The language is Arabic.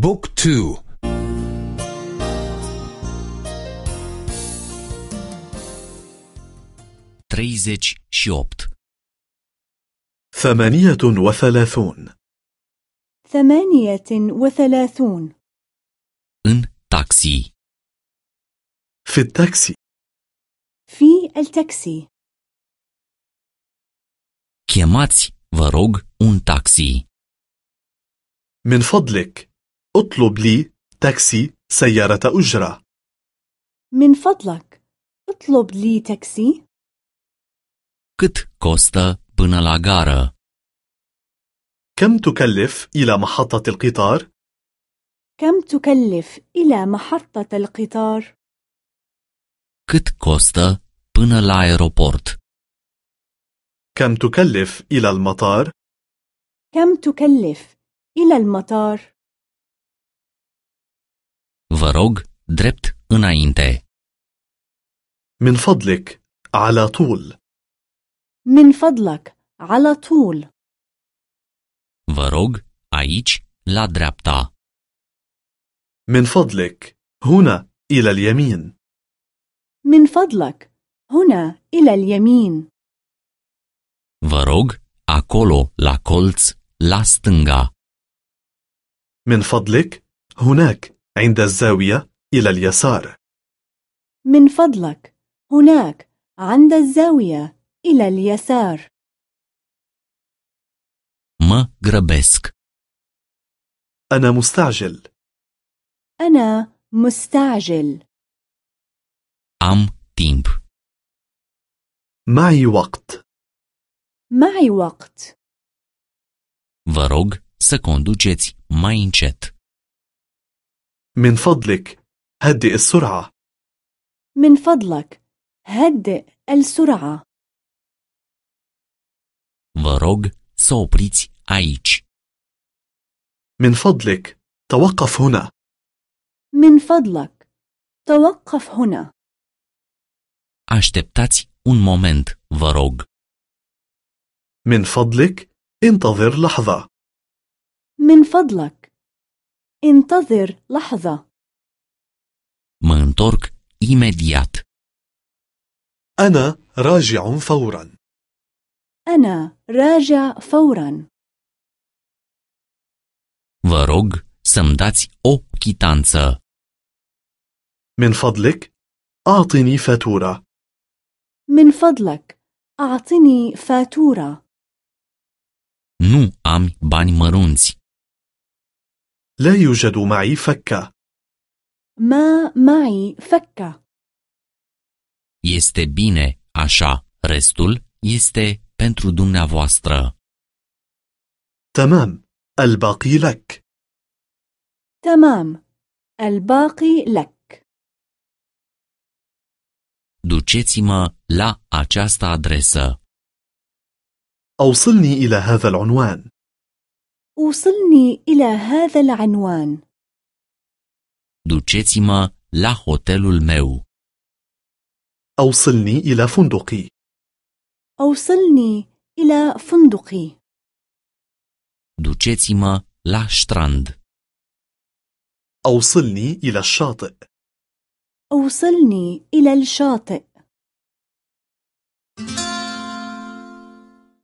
book two. și opt ثمانية وثلاثون. ثمانية وثلاثون. în taxi في التاكسي. في التاكسي. chemați, vă rog, un taxi. من فضلك. اطلب لي تاكسي سيارة أجرة من فضلك اطلب لي تاكسي Cât costă până la gară? كم تكلف إلى محطة القطار؟ كم تكلف إلى محطة القطار Cât costă până la aeroport? كم تكلف إلى المطار؟ كم تكلف إلى المطار Vă rog, drept înainte. من فضلك على طول من فضلك على طول Vă rog, aici, la dreapta. من فضلك هنا إلى اليمين من فضلك هنا إلى اليمين Vă rog, acolo, la colț, la stânga. من فضلك هناك عند الزاوية إلى اليسار. من فضلك. هناك عند الزاوية إلى اليسار. Mă grăbesc. أنا مستعجل. أنا مستعجل. Am timp. معي وقت. معي وقت. Vă rog să conduceți mai încet. من فضلك هدئ السرعة. من فضلك هدئ السرعة. Vă rog să opriți aici. من فضلك توقف هنا. من فضلك توقف هنا. Așteptați un moment, vă rog. من فضلك انتظر لحظة. من فضلك انتظر لحظة Mă întorc imediat. أنا راجع فورا أنا راجع فورا Vă rog să-mi dați o chitanță. من فضلك أعطني فاتورة من فضلك أعطني فاتورة Nu am bani mărunți. لا يوجد معي فكة. ما معي فكة. Este bine așa, restul este pentru dumneavoastră. تمام الباقي لك. تمام الباقي لك. Duceți-mă la această adresă. أوصلني إلى هذا العنوان. وصلني إلى هذا العنوان. Duceți-mă la hotelul meu. أوصلني إلى فندقي. أوصلني إلى فندقي. Duceți-mă la strand. أوصلني إلى الشاطئ. أوصلني إلى الشاطئ.